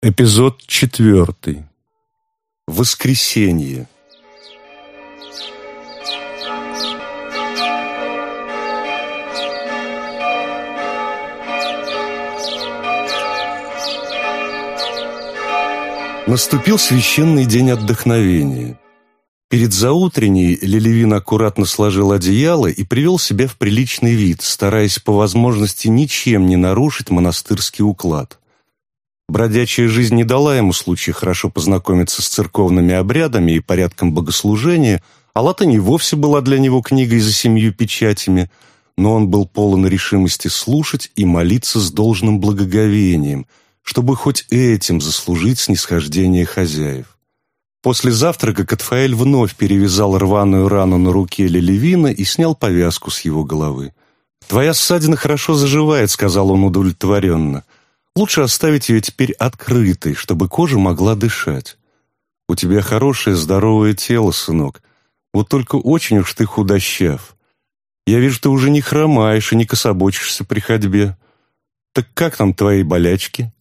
Эпизод четвертый. Воскресенье. Наступил священный день отдохновения. Перед заутренней Лелевин аккуратно сложил одеяло и привел себя в приличный вид, стараясь по возможности ничем не нарушить монастырский уклад. Бродячая жизнь не дала ему случая хорошо познакомиться с церковными обрядами и порядком богослужения, а латынь и вовсе была для него книгой за семью печатями, но он был полон решимости слушать и молиться с должным благоговением, чтобы хоть этим заслужить снисхождение хозяев. После завтрака Катфаэль вновь перевязал рваную рану на руке Лелевина и снял повязку с его головы. «Твоя ссадина хорошо заживает», — сказал он удовлетворенно. Лучше оставить ее теперь открытой, чтобы кожа могла дышать. У тебя хорошее, здоровое тело, сынок. Вот только очень уж ты худощав. Я вижу, ты уже не хромаешь и не кособочишься при ходьбе. Так как там твои болячки?»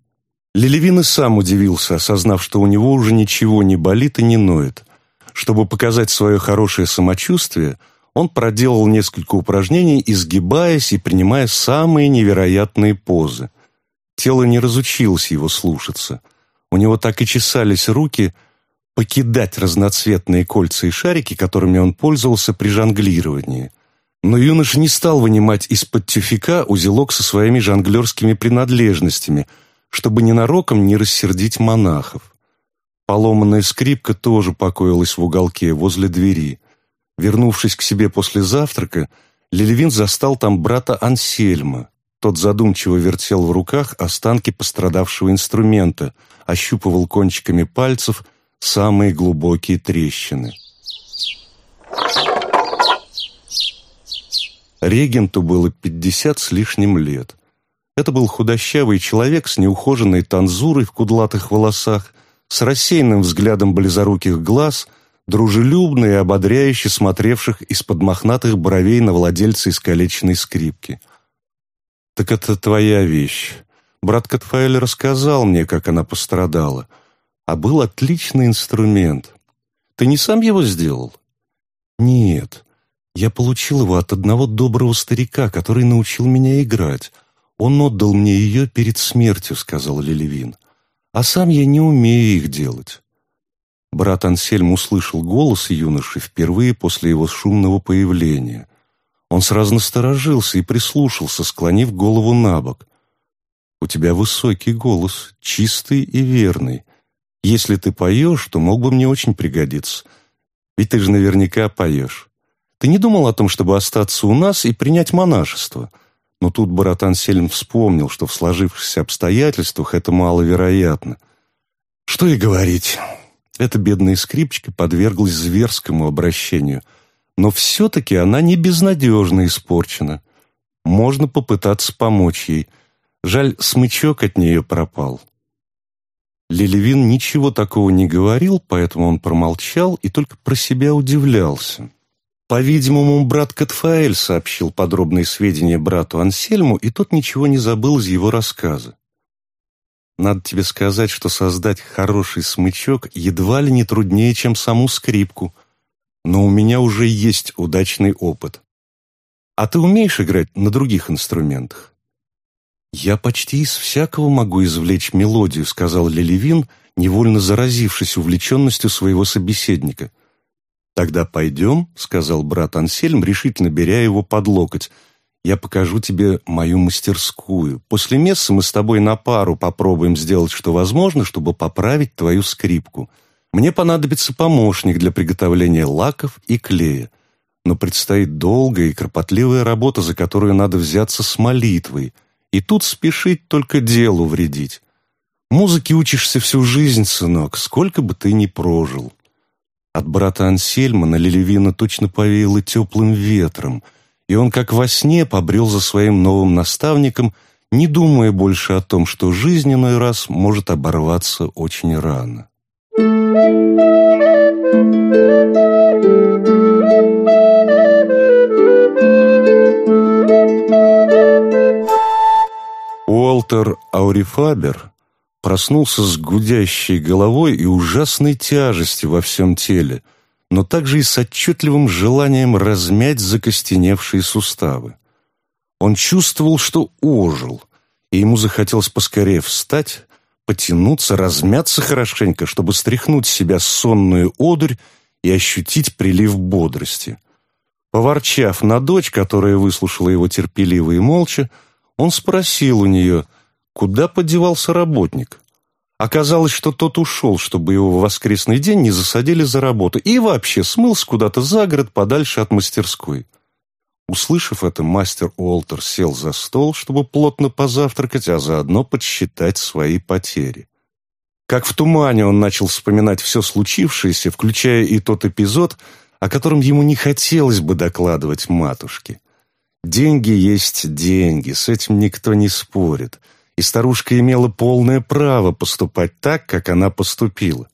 Лелевин и сам удивился, осознав, что у него уже ничего не болит и не ноет. Чтобы показать свое хорошее самочувствие, он проделал несколько упражнений, изгибаясь и принимая самые невероятные позы. Тело не разучилось его слушаться. У него так и чесались руки покидать разноцветные кольца и шарики, которыми он пользовался при жонглировании. Но юноша не стал вынимать из-под тюфика узелок со своими жонглерскими принадлежностями, чтобы ненароком не рассердить монахов. Поломанная скрипка тоже покоилась в уголке возле двери. Вернувшись к себе после завтрака, Лелевин застал там брата Ансельма. Тот задумчиво вертел в руках останки пострадавшего инструмента, ощупывал кончиками пальцев самые глубокие трещины. Регенту было пятьдесят с лишним лет. Это был худощавый человек с неухоженной танзурой в кудлатых волосах, с рассеянным взглядом близоруких глаз, дружелюбно и ободряюще смотревших из-под мохнатых бровей на владельца искалеченной скрипки – «Так это твоя вещь. Брат Катфаэль рассказал мне, как она пострадала. А был отличный инструмент. Ты не сам его сделал?» «Нет. Я получил его от одного доброго старика, который научил меня играть. Он отдал мне ее перед смертью», — сказал Лелевин. «А сам я не умею их делать». Брат Ансельм услышал голос юноши впервые после его шумного появления — он сразу насторожился и прислушался, склонив голову на бок. «У тебя высокий голос, чистый и верный. Если ты поешь, то мог бы мне очень пригодиться. Ведь ты же наверняка поешь. Ты не думал о том, чтобы остаться у нас и принять монашество?» Но тут брат Ансельм вспомнил, что в сложившихся обстоятельствах это маловероятно. Что и говорить. Эта бедная скрипочка подверглась зверскому обращению – но все-таки она не безнадежно испорчена. Можно попытаться помочь ей. Жаль, смычок от нее пропал. Лилевин ничего такого не говорил, поэтому он промолчал и только про себя удивлялся. По-видимому, брат Катфаэль сообщил подробные сведения брату Ансельму, и тот ничего не забыл из его рассказа. Надо тебе сказать, что создать хороший смычок едва ли не труднее, чем саму скрипку — но у меня уже есть удачный опыт. А ты умеешь играть на других инструментах? Я почти из всякого могу извлечь мелодию, сказал Лелевин, невольно заразившись увлеченностью своего собеседника. «Тогда пойдем», — сказал брат Ансельм, решительно беря его под локоть. «Я покажу тебе мою мастерскую. После мессы мы с тобой на пару попробуем сделать, что возможно, чтобы поправить твою скрипку. Мне понадобится помощник для приготовления лаков и клея. Но предстоит долгая и кропотливая работа, за которую надо взяться с молитвой. И тут спешить только делу вредить. Музыке учишься всю жизнь, сынок, сколько бы ты ни прожил. От брата Ансельма на Лилевина точно повеяло теплым ветром, и он как во сне побрел за своим новым наставником, не думая больше о том, что жизнь иной раз может оборваться очень рано. Уолтер Аурифабер проснулся с гудящей головой и ужасной тяжестью во всем теле, но также и с отчетливым желанием размять закостеневшие суставы. Он чувствовал, что ожил, и ему захотелось поскорее встать, потянуться, размяться хорошенько, чтобы стряхнуть с себя сонную одурь и ощутить прилив бодрости. Поворчав на дочь, которая выслушала его терпеливо и молча, он спросил у нее, куда подевался работник. Оказалось, что тот ушел, чтобы его в воскресный день не засадили за работу, и вообще смылся куда-то за город подальше от мастерской. Услышав это, мастер Уолтер сел за стол, чтобы плотно позавтракать, а заодно подсчитать свои потери. Как в тумане он начал вспоминать все случившееся, включая и тот эпизод, о котором ему не хотелось бы докладывать матушке. Деньги есть деньги, с этим никто не спорит, и старушка имела полное право поступать так, как она поступила.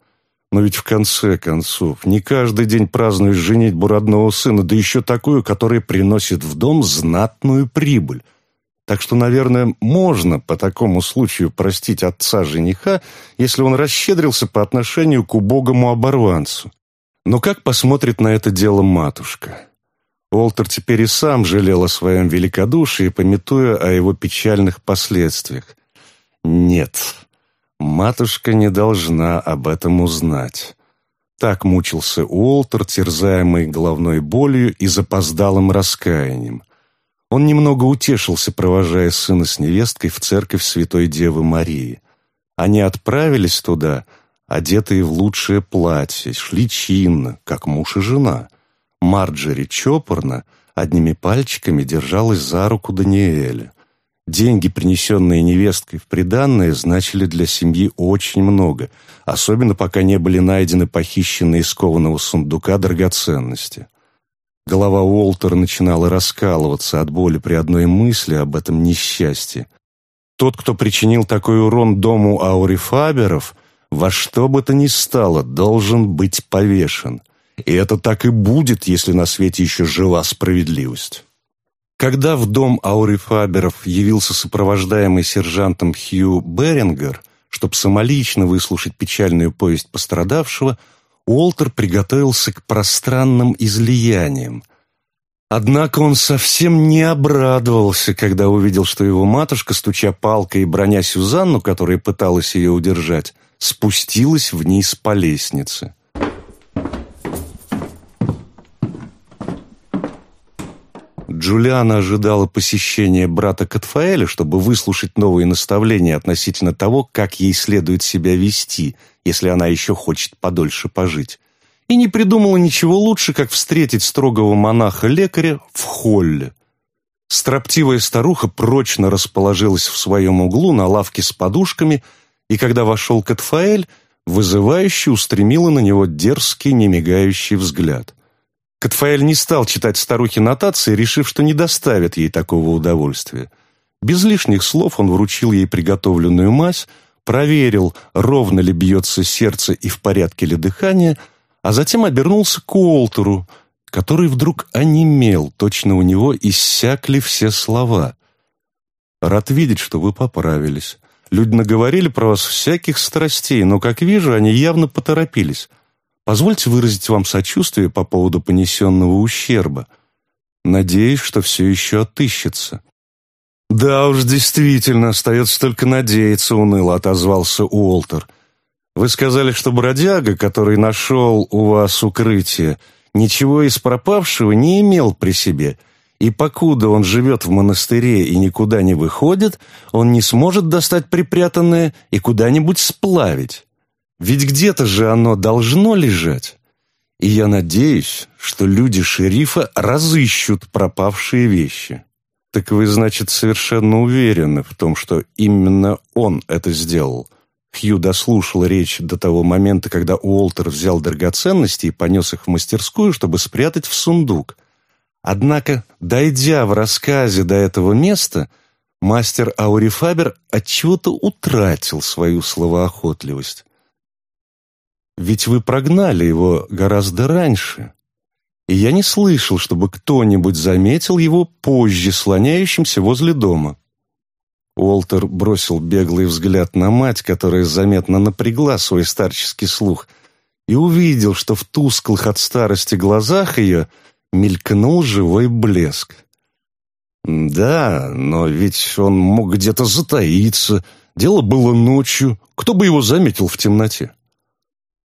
Но ведь в конце концов, не каждый день празднуешь женитьбу родного сына, да еще такую, которая приносит в дом знатную прибыль. Так что, наверное, можно по такому случаю простить отца жениха, если он расщедрился по отношению к убогому оборванцу. Но как посмотрит на это дело матушка? Уолтер теперь и сам жалел о своем великодушии, пометуя о его печальных последствиях. Нет, Матушка не должна об этом узнать. Так мучился Уолтер, терзаемый головной болью и запоздалым раскаянием. Он немного утешился, провожая сына с невесткой в церковь Святой Девы Марии. Они отправились туда, одетые в лучшее платье, шли чинно, как муж и жена. Марджери чопорно одними пальчиками держалась за руку Даниэля. Деньги, принесенные невесткой в приданное, значили для семьи очень много, особенно пока не были найдены похищенные из кованого сундука драгоценности. Голова Уолтера начинала раскалываться от боли при одной мысли об этом несчастье. Тот, кто причинил такой урон дому Аурифаберов, во что бы то ни стало, должен быть повешен. И это так и будет, если на свете еще жива справедливость. Когда в дом Аурифаберов явился сопровождаемый сержантом Хью Берингер, чтобы самолично выслушать печальную повесть пострадавшего, Уолтер приготовился к пространным излияниям. Однако он совсем не обрадовался, когда увидел, что его матушка, стуча палкой и броня Сюзанну, которая пыталась ее удержать, спустилась вниз по лестнице. Джулиана ожидала посещения брата Катфаэля, чтобы выслушать новые наставления относительно того, как ей следует себя вести, если она еще хочет подольше пожить. И не придумала ничего лучше, как встретить строгого монаха-лекаря в холле. Строптивая старуха прочно расположилась в своем углу на лавке с подушками, и когда вошел Катфаэль, вызывающе устремила на него дерзкий, немигающий взгляд – Катфаэль не стал читать старухе нотации, решив, что не доставит ей такого удовольствия. Без лишних слов он вручил ей приготовленную мазь, проверил, ровно ли бьется сердце и в порядке ли дыхание, а затем обернулся к Уолтеру, который вдруг онемел, точно у него иссякли все слова. «Рад видеть, что вы поправились. Люди наговорили про вас всяких страстей, но, как вижу, они явно поторопились». Позвольте выразить вам сочувствие по поводу понесенного ущерба. Надеюсь, что все еще отыщется». «Да уж, действительно, остается только надеяться», — уныло отозвался Уолтер. «Вы сказали, что бродяга, который нашел у вас укрытие, ничего из пропавшего не имел при себе, и покуда он живет в монастыре и никуда не выходит, он не сможет достать припрятанное и куда-нибудь сплавить. Ведь где-то же оно должно лежать. И я надеюсь, что люди шерифа разыщут пропавшие вещи. Так вы, значит, совершенно уверены в том, что именно он это сделал? Хью дослушал речь до того момента, когда Уолтер взял драгоценности и понес их в мастерскую, чтобы спрятать в сундук. Однако, дойдя в рассказе до этого места, мастер Аурифабер отчего-то утратил свою словоохотливость. Ведь вы прогнали его гораздо раньше. И я не слышал, чтобы кто-нибудь заметил его позже слоняющимся возле дома. Уолтер бросил беглый взгляд на мать, которая заметно напрягла свой старческий слух, и увидел, что в тусклых от старости глазах ее мелькнул живой блеск. «Да, но ведь он мог где-то затаиться. Дело было ночью. Кто бы его заметил в темноте?»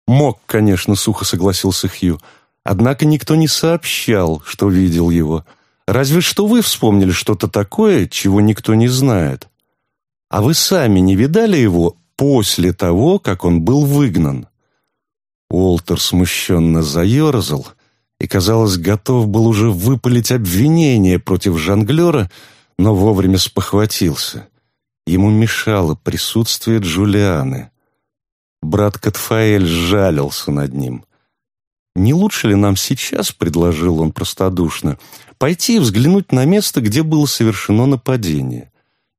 «Мог, конечно», — сухо согласился Хью. «Однако никто не сообщал, что видел его. Разве что вы вспомнили что-то такое, чего никто не знает. А вы сами не видали его после того, как он был выгнан?» Уолтер смущенно заерзал — и, казалось, готов был уже выпалить обвинение против жонглера, но вовремя спохватился. Ему мешало присутствие Джулианы. Брат Катфаэль жалился над ним. «Не лучше ли нам сейчас, — предложил он простодушно, — пойти и взглянуть на место, где было совершено нападение?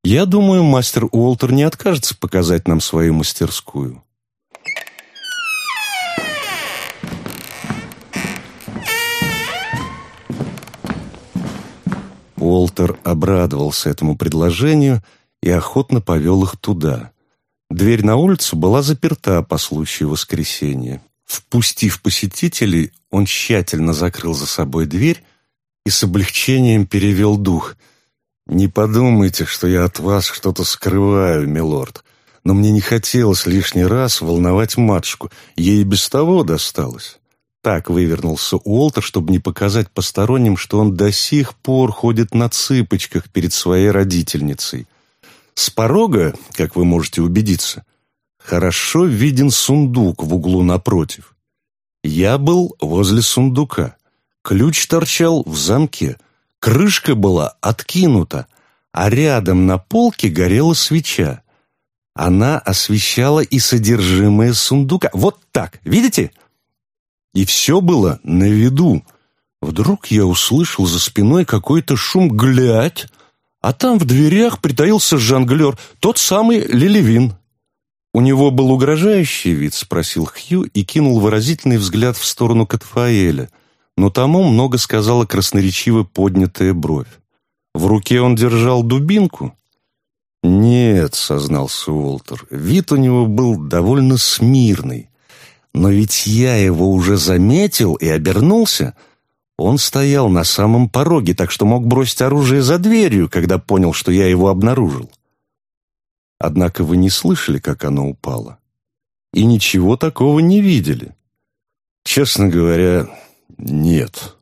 Я думаю, мастер Уолтер не откажется показать нам свою мастерскую». Уолтер обрадовался этому предложению и охотно повел их туда. Дверь на улицу была заперта по случаю воскресенья. Впустив посетителей, он тщательно закрыл за собой дверь и с облегчением перевел дух. «Не подумайте, что я от вас что-то скрываю, милорд, но мне не хотелось лишний раз волновать матушку, ей без того досталось». Так вывернулся Уолтер, чтобы не показать посторонним, что он до сих пор ходит на цыпочках перед своей родительницей. С порога, как вы можете убедиться, хорошо виден сундук в углу напротив. Я был возле сундука. Ключ торчал в замке. Крышка была откинута, а рядом на полке горела свеча. Она освещала и содержимое сундука. Вот так, видите? И все было на виду. Вдруг я услышал за спиной какой-то шум «глядь», а там в дверях притаился жонглер, тот самый Лилевин. «У него был угрожающий вид?» — спросил Хью и кинул выразительный взгляд в сторону Катфаэля, но тому много сказала красноречиво поднятая бровь. В руке он держал дубинку? «Нет», — сознался Уолтер, — вид у него был довольно смирный. Но ведь я его уже заметил и обернулся. Он стоял на самом пороге, так что мог бросить оружие за дверью, когда понял, что я его обнаружил. Однако вы не слышали, как оно упало. И ничего такого не видели. Честно говоря, нет.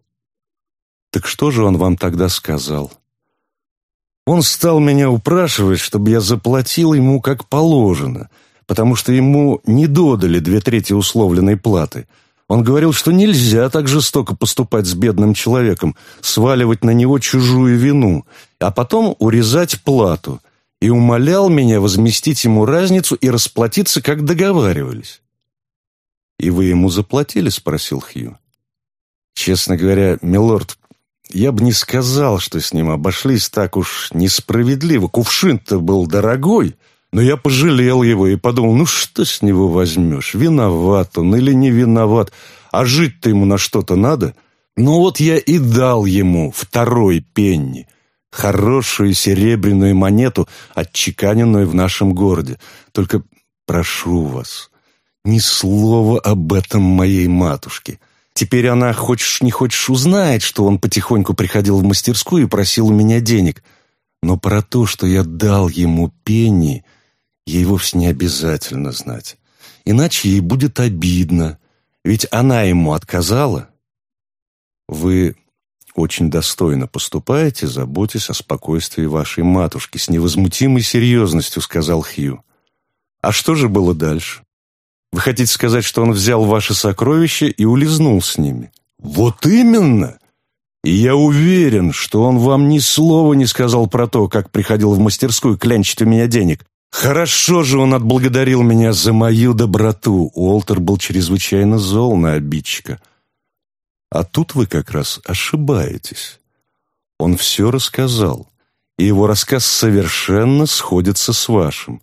Так что же он вам тогда сказал? Он стал меня упрашивать, чтобы я заплатил ему как положено — потому что ему не додали две трети условленной платы. Он говорил, что нельзя так жестоко поступать с бедным человеком, сваливать на него чужую вину, а потом урезать плату, и умолял меня возместить ему разницу и расплатиться, как договаривались. «И вы ему заплатили?» — спросил Хью. «Честно говоря, милорд, я бы не сказал, что с ним обошлись так уж несправедливо. Кувшин-то был дорогой, но я пожалел его и подумал, ну что с него возьмешь? Виноват он или не виноват? А жить-то ему на что-то надо? Ну вот я и дал ему второй пенни, хорошую серебряную монету, отчеканенную в нашем городе. Только прошу вас, ни слова об этом моей матушке. Теперь она, хочешь не хочешь, узнает, что он потихоньку приходил в мастерскую и просил у меня денег. Но про то, что я дал ему пенни, ей вовсе не обязательно знать. Иначе ей будет обидно, ведь она ему отказала. Вы очень достойно поступаете, заботясь о спокойствии вашей матушки, с невозмутимой серьезностью, сказал Хью. А что же было дальше? Вы хотите сказать, что он взял ваши сокровища и улизнул с ними? Вот именно! И я уверен, что он вам ни слова не сказал про то, как приходил в мастерскую клянчить у меня денег. Хорошо же он отблагодарил меня за мою доброту. Уолтер был чрезвычайно зол на обидчика. А тут вы как раз ошибаетесь. Он все рассказал, и его рассказ совершенно сходится с вашим.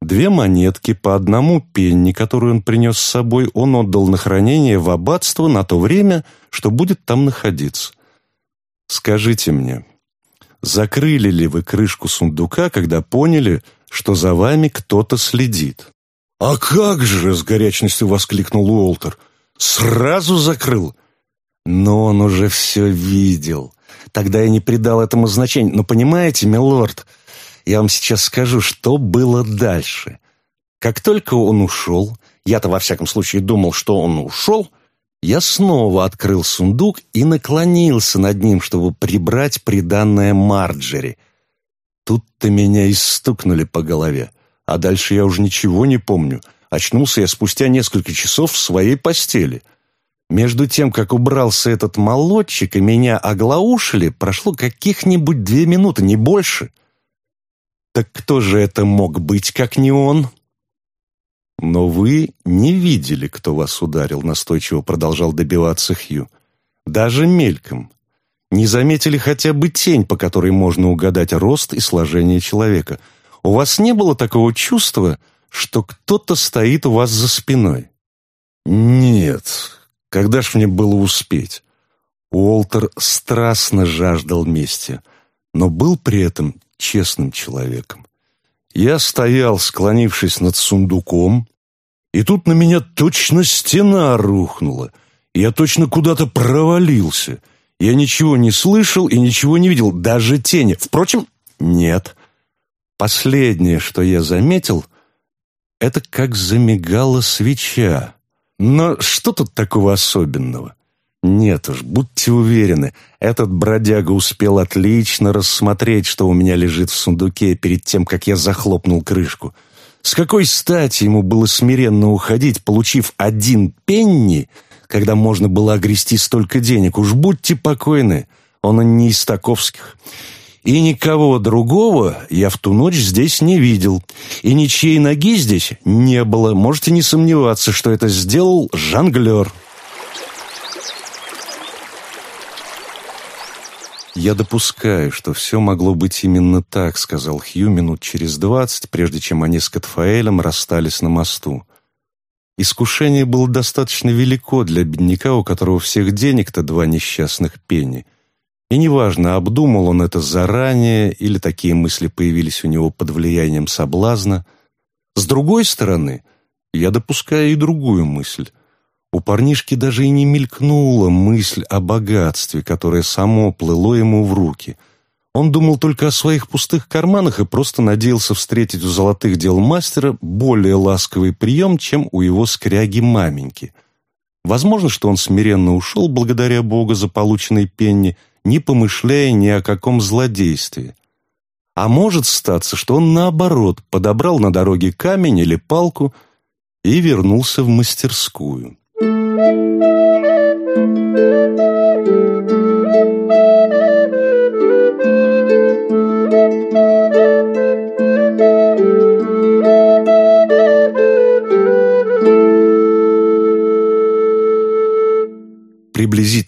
Две монетки по одному пенни, которую он принес с собой, он отдал на хранение в аббатство на то время, что будет там находиться. Скажите мне, закрыли ли вы крышку сундука, когда поняли, что за вами кто-то следит?» «А как же!» — с горячностью воскликнул Уолтер. «Сразу закрыл!» Но он уже все видел. Тогда я не придал этому значения. Но понимаете, милорд, я вам сейчас скажу, что было дальше. Как только он ушел, я-то во всяком случае думал, что он ушел, я снова открыл сундук и наклонился над ним, чтобы прибрать приданное Марджери. Тут-то меня и стукнули по голове, а дальше я уже ничего не помню. Очнулся я спустя несколько часов в своей постели. Между тем, как убрался этот молодчик и меня оглаушили, прошло каких-нибудь две минуты, не больше. Так кто же это мог быть, как не он? «Но вы не видели, кто вас ударил», — настойчиво продолжал добиваться Хью. «Даже мельком. Не заметили хотя бы тень, по которой можно угадать рост и сложение человека. У вас не было такого чувства, что кто-то стоит у вас за спиной?» «Нет. Когда ж мне было успеть?» Уолтер страстно жаждал мести, но был при этом честным человеком. Я стоял, склонившись над сундуком, и тут на меня точно стена рухнула. Я точно куда-то провалился. Я ничего не слышал и ничего не видел, даже тени. Впрочем, нет. Последнее, что я заметил, это как замигала свеча. Но что тут такого особенного? Нет уж, будьте уверены, этот бродяга успел отлично рассмотреть, что у меня лежит в сундуке перед тем, как я захлопнул крышку — с какой стати ему было смиренно уходить, получив один пенни, когда можно было огрести столько денег? Уж будьте покойны, он не из таковских. И никого другого я в ту ночь здесь не видел. И ничьей ноги здесь не было. Можете не сомневаться, что это сделал жонглер. «Я допускаю, что все могло быть именно так», — сказал Хью минут через двадцать, прежде чем они с Катфаэлем расстались на мосту. Искушение было достаточно велико для бедняка, у которого всех денег-то два несчастных пенни. И неважно, обдумал он это заранее или такие мысли появились у него под влиянием соблазна. С другой стороны, я допускаю и другую мысль. У парнишки даже и не мелькнула мысль о богатстве, которое само плыло ему в руки. Он думал только о своих пустых карманах и просто надеялся встретить у золотых дел мастера более ласковый прием, чем у его скряги-маменьки. Возможно, что он смиренно ушел, благодаря Богу, за полученной пенни, не помышляя ни о каком злодействе. А может статься, что он, наоборот, подобрал на дороге камень или палку и вернулся в мастерскую.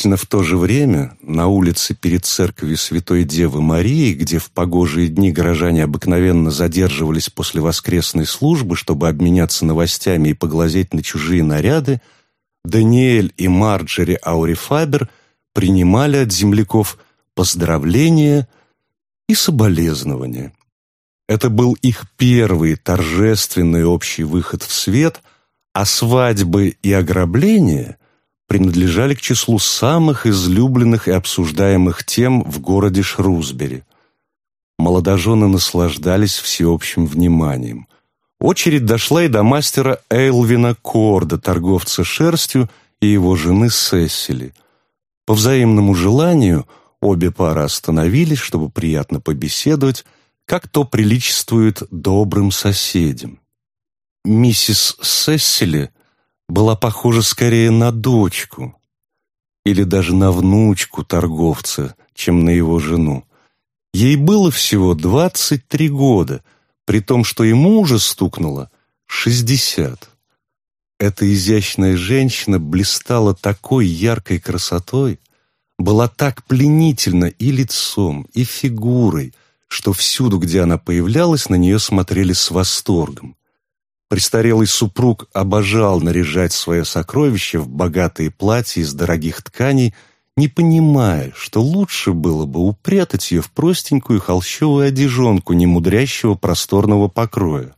Приблизительно в то же время на улице перед церковью Святой Девы Марии, где в погожие дни горожане обыкновенно задерживались после воскресной службы, чтобы обменяться новостями и поглазеть на чужие наряды, Даниэль и Марджери Аурифабер принимали от земляков поздравления и соболезнования. Это был их первый торжественный общий выход в свет, а свадьбы и ограбления принадлежали к числу самых излюбленных и обсуждаемых тем в городе Шрусбери. Молодожены наслаждались всеобщим вниманием. Очередь дошла и до мастера Эйлвина Корда, торговца шерстью, и его жены Сесили. По взаимному желанию обе пары остановились, чтобы приятно побеседовать, как то приличествует добрым соседям. Миссис Сесили была похожа скорее на дочку или даже на внучку торговца, чем на его жену. Ей было всего двадцать три года, при том, что ему уже стукнуло шестьдесят. Эта изящная женщина блистала такой яркой красотой, была так пленительна и лицом, и фигурой, что всюду, где она появлялась, на нее смотрели с восторгом. Престарелый супруг обожал наряжать свое сокровище в богатые платья из дорогих тканей, не понимая, что лучше было бы упрятать ее в простенькую холщовую одежонку немудрящего просторного покроя.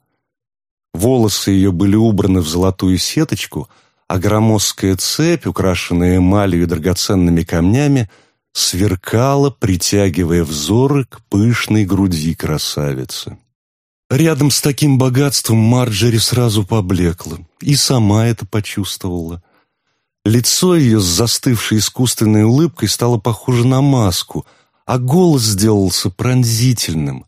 Волосы ее были убраны в золотую сеточку, а громоздкая цепь, украшенная эмалью и драгоценными камнями, сверкала, притягивая взоры к пышной груди красавицы. Рядом с таким богатством Марджери сразу поблекла, и сама это почувствовала. Лицо ее с застывшей искусственной улыбкой стало похоже на маску, а голос сделался пронзительным.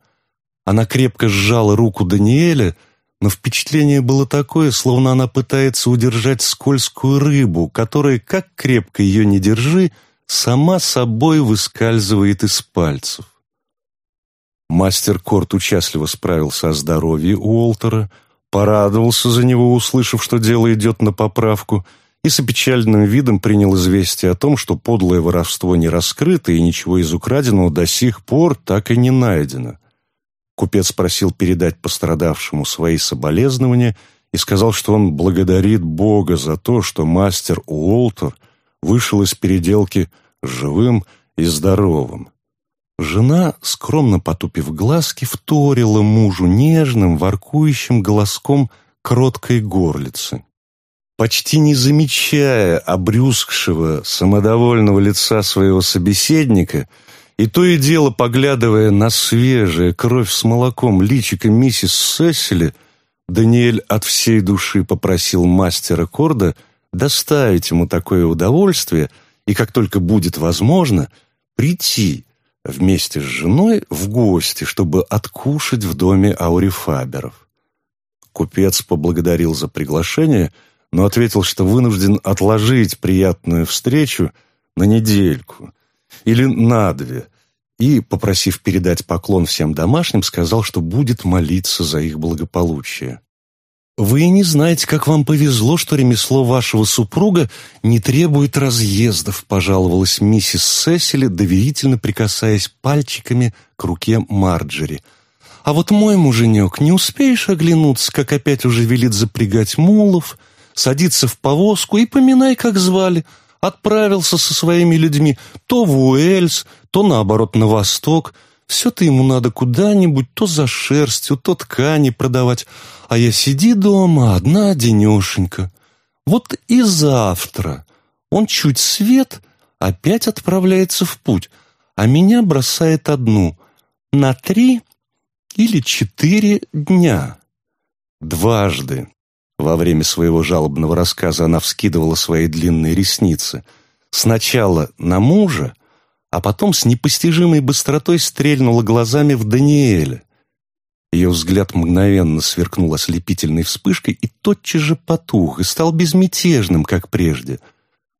Она крепко сжала руку Даниэля, но впечатление было такое, словно она пытается удержать скользкую рыбу, которая, как крепко ее не держи, сама собой выскальзывает из пальцев. Мастер Корт участливо справился о здоровье Уолтера, порадовался за него, услышав, что дело идет на поправку, и с опечальным видом принял известие о том, что подлое воровство не раскрыто и ничего из украденного до сих пор так и не найдено. Купец просил передать пострадавшему свои соболезнования и сказал, что он благодарит Бога за то, что мастер Уолтер вышел из переделки живым и здоровым. Жена, скромно потупив глазки, вторила мужу нежным, воркующим голоском кроткой горлицы. Почти не замечая обрюзгшего, самодовольного лица своего собеседника — и то и дело, поглядывая на свежее, кровь с молоком личико миссис Сесили, Даниэль от всей души попросил мастера Корда доставить ему такое удовольствие и, как только будет возможно, прийти вместе с женой в гости, чтобы откушать в доме Аурифаберов. Купец поблагодарил за приглашение, но ответил, что вынужден отложить приятную встречу на недельку, или на две, и, попросив передать поклон всем домашним, сказал, что будет молиться за их благополучие. «Вы не знаете, как вам повезло, что ремесло вашего супруга не требует разъездов», пожаловалась миссис Сесили, доверительно прикасаясь пальчиками к руке Марджери. «А вот мой муженек, не успеешь оглянуться, как опять уже велит запрягать мулов, садиться в повозку и поминай, как звали» отправился со своими людьми то в Уэльс, то, наоборот, на восток. Все-то ему надо куда-нибудь, то за шерстью, то ткани продавать. А я сиди дома, одна денешенька. Вот и завтра он чуть свет опять отправляется в путь, а меня бросает одну на три или четыре дня. Дважды во время своего жалобного рассказа она вскидывала свои длинные ресницы. Сначала на мужа, а потом с непостижимой быстротой стрельнула глазами в Даниэля. Ее взгляд мгновенно сверкнул ослепительной вспышкой и тотчас же потух и стал безмятежным, как прежде.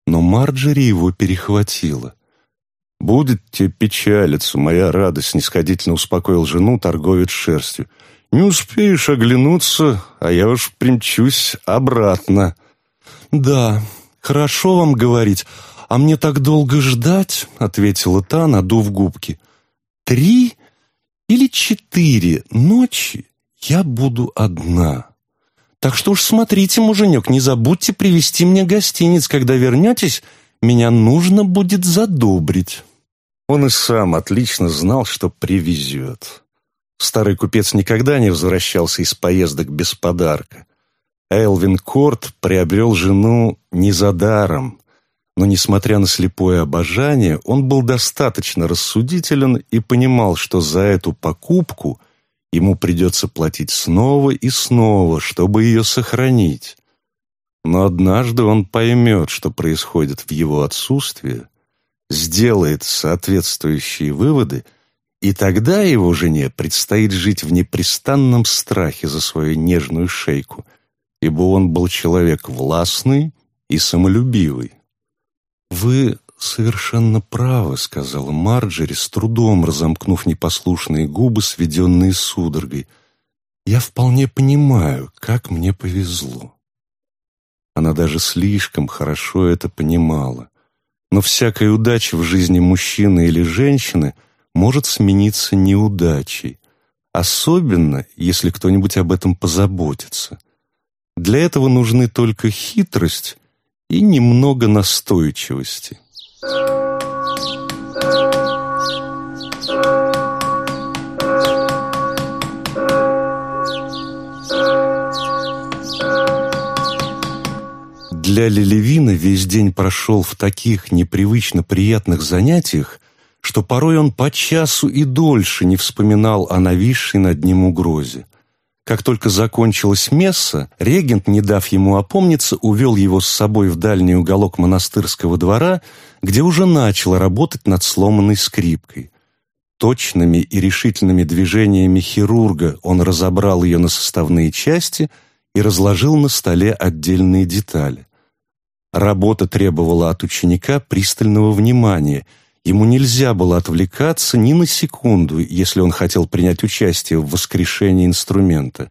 Но Марджери его перехватила. «Будет тебе печалиться, моя радость», — снисходительно успокоил жену торговец шерстью. Не успеешь оглянуться, а я уж примчусь обратно. Да, хорошо вам говорить, а мне так долго ждать, ответила та, надув губки. Три или четыре ночи я буду одна. Так что уж смотрите, муженек, не забудьте привезти мне гостиниц, когда вернетесь, меня нужно будет задобрить. Он и сам отлично знал, что привезет. Старый купец никогда не возвращался из поездок без подарка. Элвин Корт приобрел жену не за даром, но, несмотря на слепое обожание, он был достаточно рассудителен и понимал, что за эту покупку ему придется платить снова и снова, чтобы ее сохранить. Но однажды он поймет, что происходит в его отсутствии, сделает соответствующие выводы – и тогда его жене предстоит жить в непрестанном страхе за свою нежную шейку, ибо он был человек властный и самолюбивый. «Вы совершенно правы», — сказала Марджери, с трудом разомкнув непослушные губы, сведенные судорогой. «Я вполне понимаю, как мне повезло». Она даже слишком хорошо это понимала. Но всякая удача в жизни мужчины или женщины — может смениться неудачей, особенно если кто-нибудь об этом позаботится. Для этого нужны только хитрость и немного настойчивости. Для Лелевина весь день прошел в таких непривычно приятных занятиях, что порой он по часу и дольше не вспоминал о нависшей над ним угрозе. Как только закончилась месса, регент, не дав ему опомниться, увел его с собой в дальний уголок монастырского двора, где уже начал работать над сломанной скрипкой. Точными и решительными движениями хирурга он разобрал ее на составные части и разложил на столе отдельные детали. Работа требовала от ученика пристального внимания. Ему нельзя было отвлекаться ни на секунду, если он хотел принять участие в воскрешении инструмента.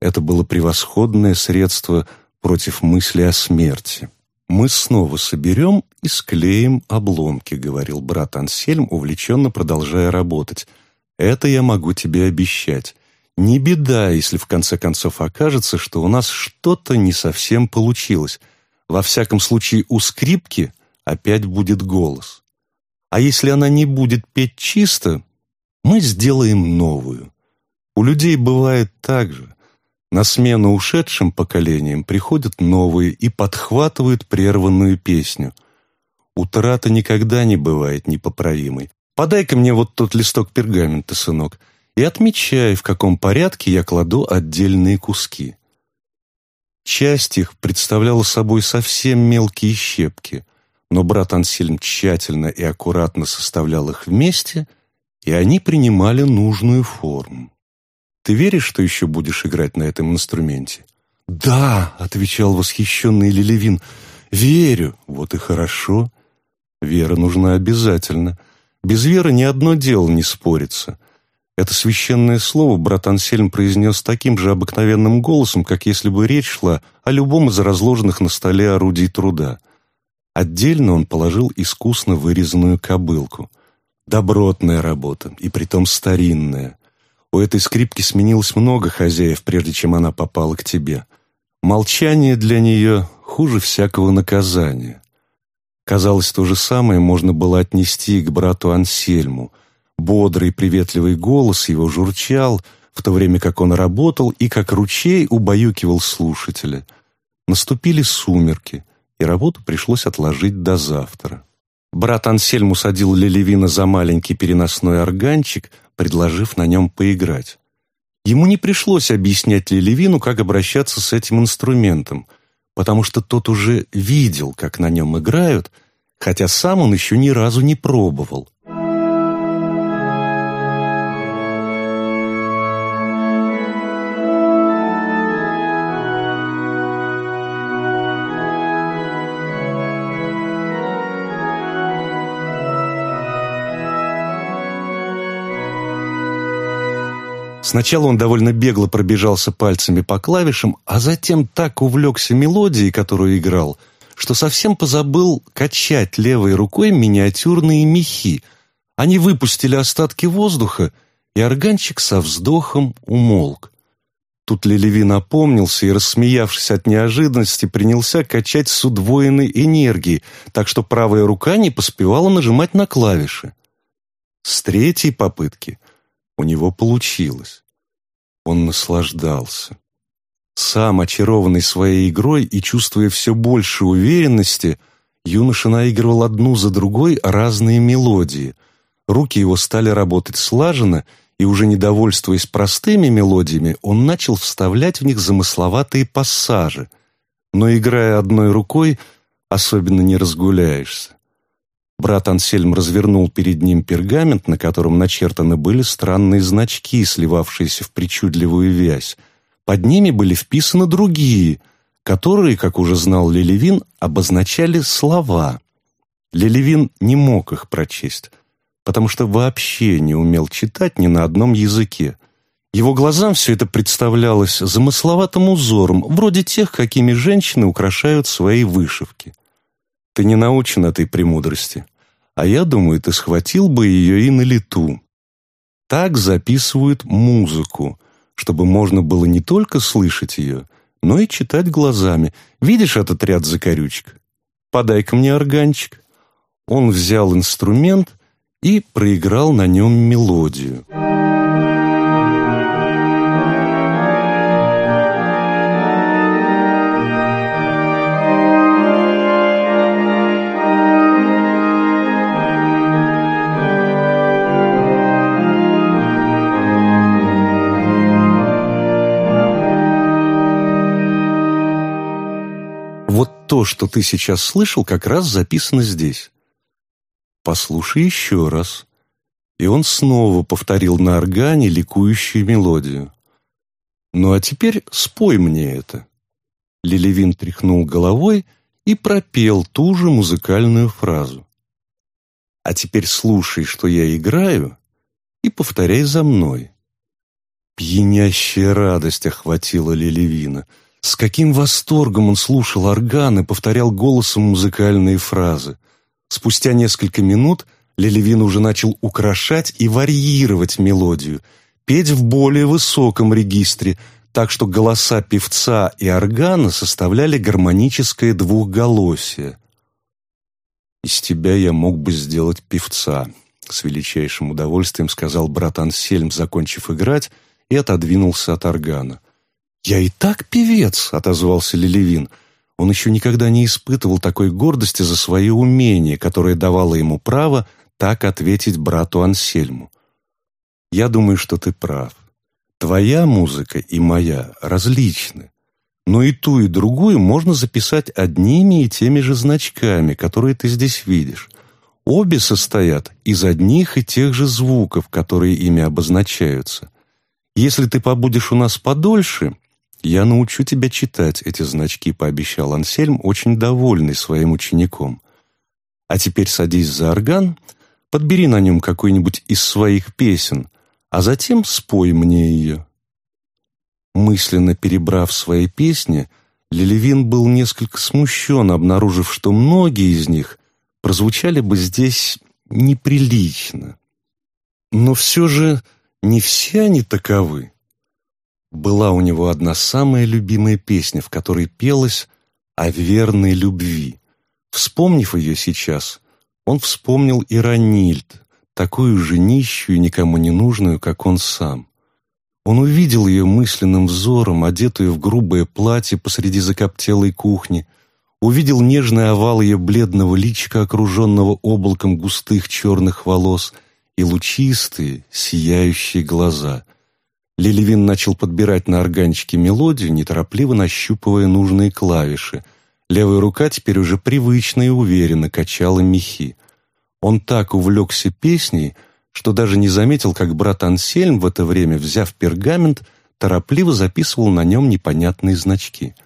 Это было превосходное средство против мысли о смерти. «Мы снова соберем и склеим обломки», — говорил брат Ансельм, увлеченно продолжая работать. «Это я могу тебе обещать. Не беда, если в конце концов окажется, что у нас что-то не совсем получилось. Во всяком случае, у скрипки опять будет голос. А если она не будет петь чисто, мы сделаем новую. У людей бывает так же. На смену ушедшим поколениям приходят новые и подхватывают прерванную песню. Утрата никогда не бывает непоправимой. Подай-ка мне вот тот листок пергамента, сынок, и отмечай, в каком порядке я кладу отдельные куски. Часть их представляла собой совсем мелкие щепки, но брат Ансельм тщательно и аккуратно составлял их вместе, и они принимали нужную форму. Ты веришь, что еще будешь играть на этом инструменте?» «Да», — отвечал восхищенный Лилевин, — «верю». «Вот и хорошо. Вера нужна обязательно. Без веры ни одно дело не спорится». Это священное слово брат Ансельм произнес таким же обыкновенным голосом, как если бы речь шла о любом из разложенных на столе орудий труда. Отдельно он положил искусно вырезанную кобылку. Добротная работа, и притом старинная. У этой скрипки сменилось много хозяев, прежде чем она попала к тебе. Молчание для нее хуже всякого наказания. Казалось, то же самое можно было отнести к брату Ансельму. Бодрый, приветливый голос его журчал, в то время как он работал и как ручей убаюкивал слушателя. Наступили сумерки, и работу пришлось отложить до завтра. Брат Ансельм усадил Лелевина за маленький переносной органчик, предложив на нем поиграть. Ему не пришлось объяснять Лелевину, как обращаться с этим инструментом, потому что тот уже видел, как на нем играют, хотя сам он еще ни разу не пробовал. Сначала он довольно бегло пробежался пальцами по клавишам, а затем так увлекся мелодией, которую играл, что совсем позабыл качать левой рукой миниатюрные мехи. Они выпустили остатки воздуха, и органчик со вздохом умолк. Тут Лелевин опомнился и, рассмеявшись от неожиданности, принялся качать с удвоенной энергией, так что правая рука не поспевала нажимать на клавиши. С третьей попытки — у него получилось. Он наслаждался. Сам, очарованный своей игрой и чувствуя все больше уверенности, юноша наигрывал одну за другой разные мелодии. Руки его стали работать слаженно, и уже недовольствуясь простыми мелодиями, он начал вставлять в них замысловатые пассажи. Но, играя одной рукой, особенно не разгуляешься. Брат Ансельм развернул перед ним пергамент, на котором начертаны были странные значки, сливавшиеся в причудливую вязь. Под ними были вписаны другие, которые, как уже знал Лелевин, обозначали слова. Лелевин не мог их прочесть, потому что вообще не умел читать ни на одном языке. Его глазам все это представлялось замысловатым узором, вроде тех, какими женщины украшают свои вышивки. Ты не научен этой премудрости. А я думаю, ты схватил бы ее и на лету. Так записывают музыку, чтобы можно было не только слышать ее, но и читать глазами. Видишь этот ряд закорючек? Подай-ка мне органчик. Он взял инструмент и проиграл на нем мелодию. То, что ты сейчас слышал, как раз записано здесь. Послушай еще раз. И он снова повторил на органе ликующую мелодию. Ну а теперь спой мне это. Лилевин тряхнул головой и пропел ту же музыкальную фразу. А теперь слушай, что я играю, и повторяй за мной. Пьянящая радость охватила Лелевина. С каким восторгом он слушал орган повторял голосом музыкальные фразы. Спустя несколько минут Лелевин уже начал украшать и варьировать мелодию, петь в более высоком регистре, так что голоса певца и органа составляли гармоническое двухголосие. «Из тебя я мог бы сделать певца», — с величайшим удовольствием сказал брат Ансельм, закончив играть, и отодвинулся от органа. «Я и так певец», — отозвался Лелевин. Он еще никогда не испытывал такой гордости за свое умение, которое давало ему право так ответить брату Ансельму. «Я думаю, что ты прав. Твоя музыка и моя различны, но и ту, и другую можно записать одними и теми же значками, которые ты здесь видишь. Обе состоят из одних и тех же звуков, которые ими обозначаются. Если ты побудешь у нас подольше, я научу тебя читать эти значки», — пообещал Ансельм, очень довольный своим учеником. «А теперь садись за орган, подбери на нем какой-нибудь из своих песен, а затем спой мне ее». Мысленно перебрав свои песни, Лелевин был несколько смущен, обнаружив, что многие из них прозвучали бы здесь неприлично. Но все же не все они таковы. Была у него одна самая любимая песня, в которой пелось о верной любви. Вспомнив ее сейчас, он вспомнил и Ранильд, такую же нищую никому не нужную, как он сам. Он увидел ее мысленным взором, одетую в грубое платье посреди закоптелой кухни, увидел нежный овал ее бледного личика, окруженного облаком густых черных волос, и лучистые, сияющие глаза. Лилевин начал подбирать на органчике мелодию, неторопливо нащупывая нужные клавиши. Левая рука теперь уже привычно и уверенно качала мехи. Он так увлекся песней, что даже не заметил, как брат Ансельм в это время, взяв пергамент, торопливо записывал на нем непонятные значки —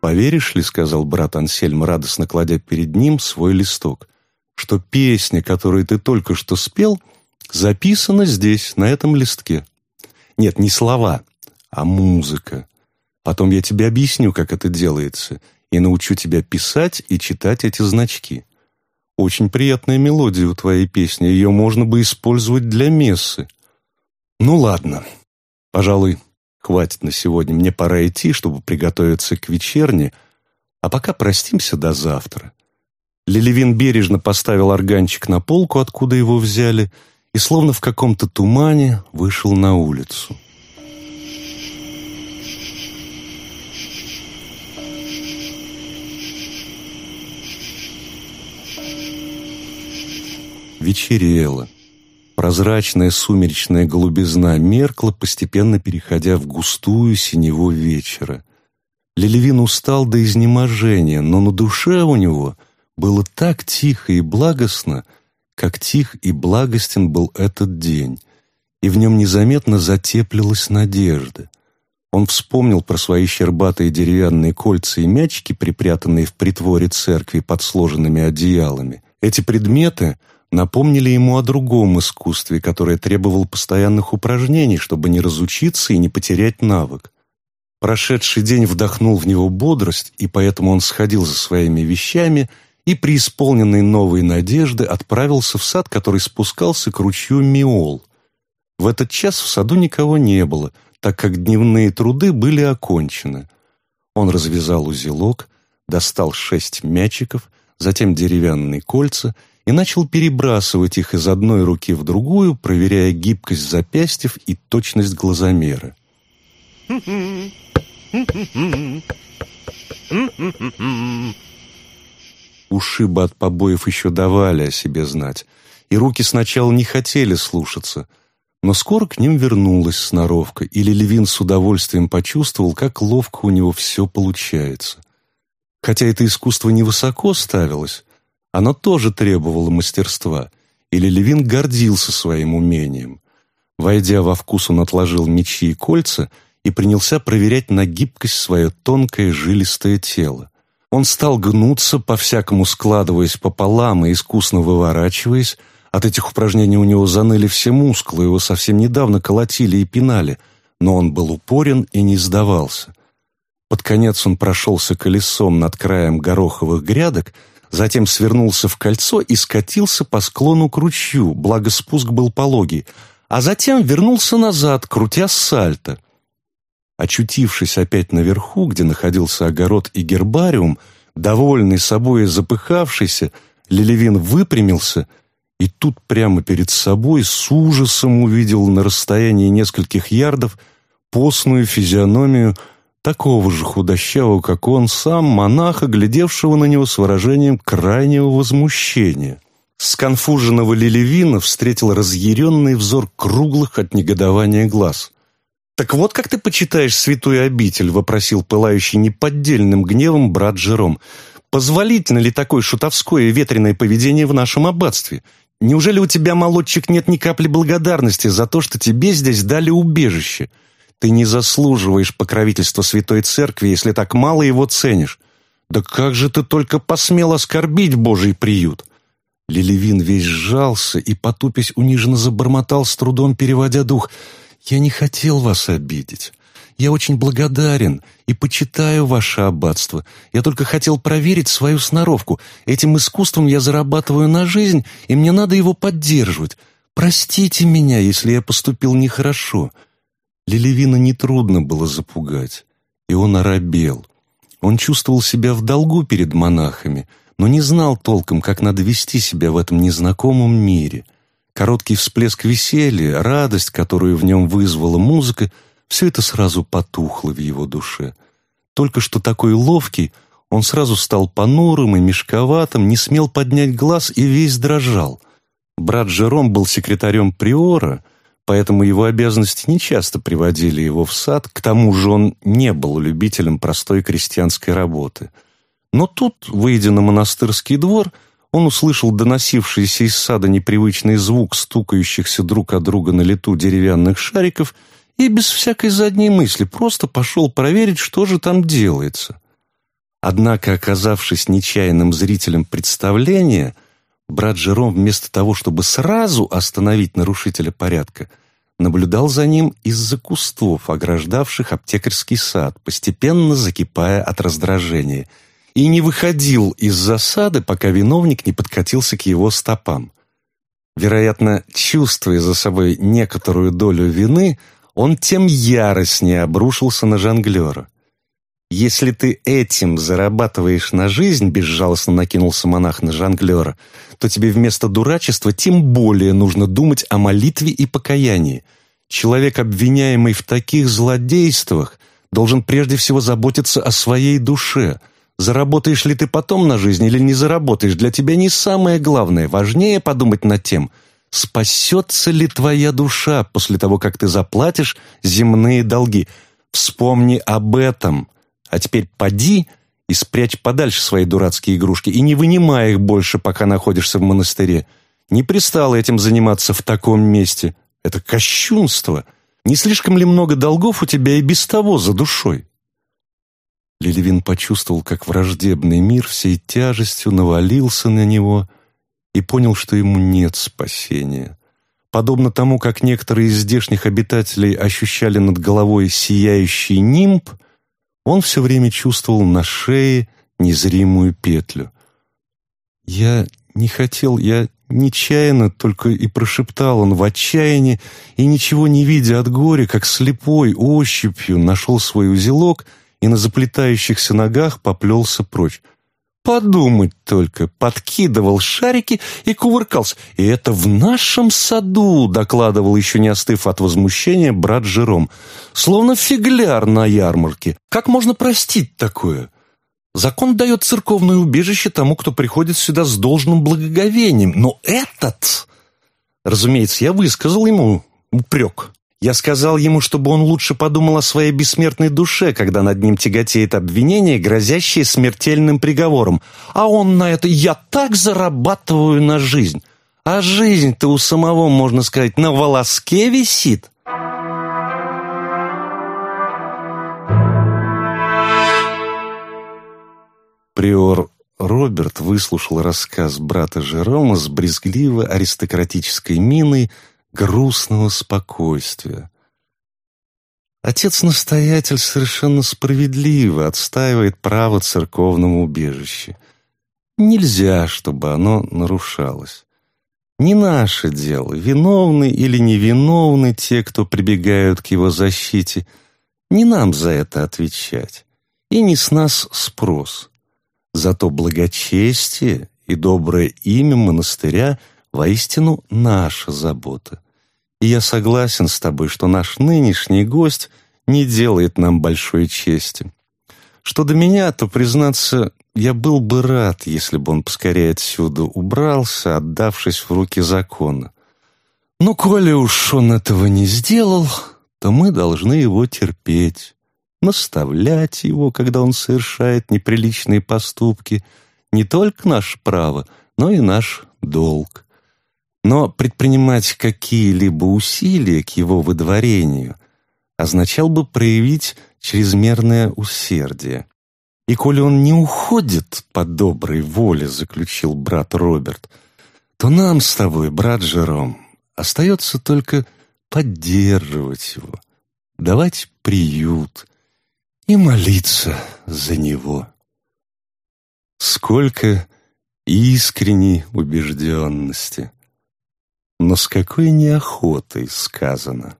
«Поверишь ли, — сказал брат Ансельм, радостно кладя перед ним свой листок, — что песня, которую ты только что спел, записана здесь, на этом листке? Нет, не слова, а музыка. Потом я тебе объясню, как это делается, и научу тебя писать и читать эти значки. Очень приятная мелодия у твоей песни, ее можно бы использовать для мессы. Ну ладно, пожалуй, Хватит на сегодня, мне пора идти, чтобы приготовиться к вечерне, а пока простимся до завтра». Лилевин бережно поставил органчик на полку, откуда его взяли, и словно в каком-то тумане вышел на улицу. Вечерело. Прозрачная сумеречная голубизна меркла, постепенно переходя в густую синеву вечера. Лелевин устал до изнеможения, но на душе у него было так тихо и благостно, как тих и благостен был этот день, и в нем незаметно затеплилась надежда. Он вспомнил про свои щербатые деревянные кольца и мячики, припрятанные в притворе церкви под сложенными одеялами. Эти предметы напомнили ему о другом искусстве, которое требовало постоянных упражнений, чтобы не разучиться и не потерять навык. Прошедший день вдохнул в него бодрость, и поэтому он сходил за своими вещами и, преисполненный новой надежды, отправился в сад, который спускался к ручью Миол. В этот час в саду никого не было, так как дневные труды были окончены. Он развязал узелок, достал шесть мячиков, затем деревянные кольца и начал перебрасывать их из одной руки в другую, проверяя гибкость запястьев и точность глазомера. Ушибы от побоев еще давали о себе знать, и руки сначала не хотели слушаться, но скоро к ним вернулась сноровка, и Левин с удовольствием почувствовал, как ловко у него все получается. Хотя это искусство невысоко ставилось, оно тоже требовало мастерства, и Левин гордился своим умением. Войдя во вкус, он отложил мечи и кольца и принялся проверять на гибкость свое тонкое жилистое тело. Он стал гнуться, по-всякому складываясь пополам и искусно выворачиваясь. От этих упражнений у него заныли все мускулы, его совсем недавно колотили и пинали, но он был упорен и не сдавался. Под конец он прошелся колесом над краем гороховых грядок, затем свернулся в кольцо и скатился по склону к ручью, благо спуск был пологий, а затем вернулся назад, крутя сальто. Очутившись опять наверху, где находился огород и гербариум, довольный собой и запыхавшийся, Лелевин выпрямился и тут прямо перед собой с ужасом увидел на расстоянии нескольких ярдов постную физиономию такого же худощавого, как он сам, монаха, глядевшего на него с выражением крайнего возмущения. Сконфуженного Лелевина встретил разъяренный взор круглых от негодования глаз. «Так вот как ты почитаешь святую обитель?» — вопросил пылающий неподдельным гневом брат Жером. «Позволительно ли такое шутовское и ветреное поведение в нашем аббатстве? Неужели у тебя, молодчик, нет ни капли благодарности за то, что тебе здесь дали убежище? Ты не заслуживаешь покровительства святой церкви, если так мало его ценишь. Да как же ты только посмел оскорбить Божий приют?» Лилевин весь сжался и, потупясь, униженно забормотал, с трудом переводя дух — «Я не хотел вас обидеть. Я очень благодарен и почитаю ваше аббатство. Я только хотел проверить свою сноровку. Этим искусством я зарабатываю на жизнь, и мне надо его поддерживать. Простите меня, если я поступил нехорошо». Лилевина нетрудно было запугать, и он оробел. Он чувствовал себя в долгу перед монахами, но не знал толком, как надо вести себя в этом незнакомом мире — Короткий всплеск веселья, радость, которую в нем вызвала музыка, все это сразу потухло в его душе. Только что такой ловкий, он сразу стал понурым и мешковатым, не смел поднять глаз и весь дрожал. Брат Жером был секретарем приора, поэтому его обязанности нечасто приводили его в сад, к тому же он не был любителем простой крестьянской работы. Но тут, выйдя на монастырский двор, он услышал доносившийся из сада непривычный звук стукающихся друг от друга на лету деревянных шариков и без всякой задней мысли просто пошел проверить, что же там делается. Однако, оказавшись нечаянным зрителем представления, брат Жером вместо того, чтобы сразу остановить нарушителя порядка, наблюдал за ним из-за кустов, ограждавших аптекарский сад, постепенно закипая от раздражения – и не выходил из засады, пока виновник не подкатился к его стопам. Вероятно, чувствуя за собой некоторую долю вины, он тем яростнее обрушился на жонглера. «Если ты этим зарабатываешь на жизнь», — безжалостно накинулся монах на жонглера, «то тебе вместо дурачества тем более нужно думать о молитве и покаянии. Человек, обвиняемый в таких злодействах, должен прежде всего заботиться о своей душе — Заработаешь ли ты потом на жизнь или не заработаешь, для тебя не самое главное. Важнее подумать над тем, спасется ли твоя душа после того, как ты заплатишь земные долги. Вспомни об этом. А теперь поди и спрячь подальше свои дурацкие игрушки и не вынимай их больше, пока находишься в монастыре. Не пристало этим заниматься в таком месте. Это кощунство. Не слишком ли много долгов у тебя и без того за душой? Лилевин почувствовал, как враждебный мир всей тяжестью навалился на него и понял, что ему нет спасения. Подобно тому, как некоторые из здешних обитателей ощущали над головой сияющий нимб, он все время чувствовал на шее незримую петлю. «Я не хотел, я нечаянно только и прошептал он в отчаянии, и, ничего не видя от горя, как слепой ощупью нашел свой узелок — и на заплетающихся ногах поплелся прочь. Подумать только, подкидывал шарики и кувыркался. И это в нашем саду, докладывал еще не остыв от возмущения брат Жером. Словно фигляр на ярмарке. Как можно простить такое? Закон дает церковное убежище тому, кто приходит сюда с должным благоговением. Но этот... Разумеется, я высказал ему упрек. Я сказал ему, чтобы он лучше подумал о своей бессмертной душе, когда над ним тяготеет обвинение, грозящее смертельным приговором. А он на это «я так зарабатываю на жизнь». А жизнь-то у самого, можно сказать, на волоске висит. Приор Роберт выслушал рассказ брата Жерома с брезгливо-аристократической миной грустного спокойствия. Отец-настоятель совершенно справедливо отстаивает право церковного убежища. Нельзя, чтобы оно нарушалось. Не наше дело, виновны или невиновны те, кто прибегают к его защите. Не нам за это отвечать. И не с нас спрос. Зато благочестие и доброе имя монастыря воистину наша забота. И я согласен с тобой, что наш нынешний гость не делает нам большой чести. Что до меня, то, признаться, я был бы рад, если бы он поскорее отсюда убрался, отдавшись в руки закона. Но коли уж он этого не сделал, то мы должны его терпеть наставлять его, когда он совершает неприличные поступки, не только наше право, но и наш долг. Но предпринимать какие-либо усилия к его выдворению означал бы проявить чрезмерное усердие. И коли он не уходит по доброй воле, заключил брат Роберт, то нам с тобой, брат Жером, остается только поддерживать его, давать приют, и молиться за него. Сколько искренней убежденности, но с какой неохотой сказано.